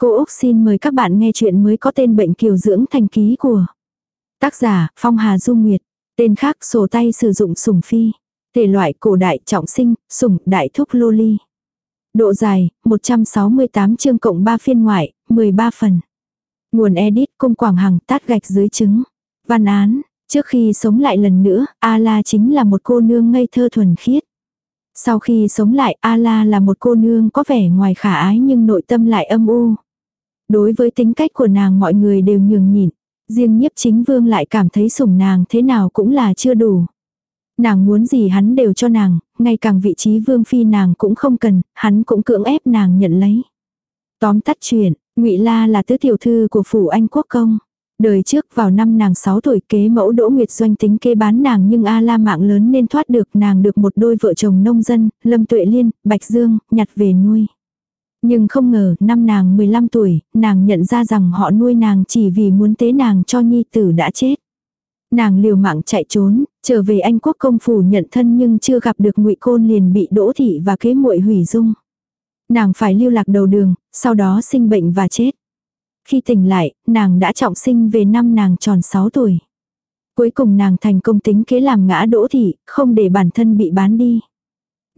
Cô Úc xin mời các bạn nghe chuyện mới có tên bệnh kiều dưỡng thành ký của tác giả Phong Hà Du Nguyệt, tên khác sổ tay sử dụng sủng phi, thể loại cổ đại trọng sinh, sủng đại thúc lô ly. Độ dài 168 chương cộng 3 phiên ngoại, 13 phần. Nguồn edit cung quảng hằng tát gạch dưới trứng. Văn án, trước khi sống lại lần nữa, A-la chính là một cô nương ngây thơ thuần khiết. Sau khi sống lại, A-la là một cô nương có vẻ ngoài khả ái nhưng nội tâm lại âm u. Đối với tính cách của nàng mọi người đều nhường nhịn. Riêng nhiếp chính vương lại cảm thấy sủng nàng thế nào cũng là chưa đủ. Nàng muốn gì hắn đều cho nàng, ngay càng vị trí vương phi nàng cũng không cần, hắn cũng cưỡng ép nàng nhận lấy. Tóm tắt chuyện, ngụy La là tứ tiểu thư của phủ Anh Quốc Công. Đời trước vào năm nàng 6 tuổi kế mẫu Đỗ Nguyệt Doanh tính kê bán nàng nhưng A La mạng lớn nên thoát được nàng được một đôi vợ chồng nông dân, Lâm Tuệ Liên, Bạch Dương, nhặt về nuôi. Nhưng không ngờ, năm nàng 15 tuổi, nàng nhận ra rằng họ nuôi nàng chỉ vì muốn tế nàng cho nhi tử đã chết. Nàng liều mạng chạy trốn, trở về Anh quốc công phủ nhận thân nhưng chưa gặp được ngụy Côn liền bị đỗ thị và kế muội hủy dung. Nàng phải lưu lạc đầu đường, sau đó sinh bệnh và chết. Khi tỉnh lại, nàng đã trọng sinh về năm nàng tròn 6 tuổi. Cuối cùng nàng thành công tính kế làm ngã đỗ thị, không để bản thân bị bán đi.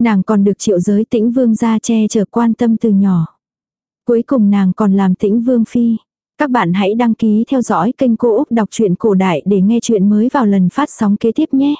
Nàng còn được triệu giới tĩnh vương ra che chở quan tâm từ nhỏ. Cuối cùng nàng còn làm tĩnh vương phi. Các bạn hãy đăng ký theo dõi kênh Cô Úc Đọc truyện Cổ Đại để nghe chuyện mới vào lần phát sóng kế tiếp nhé.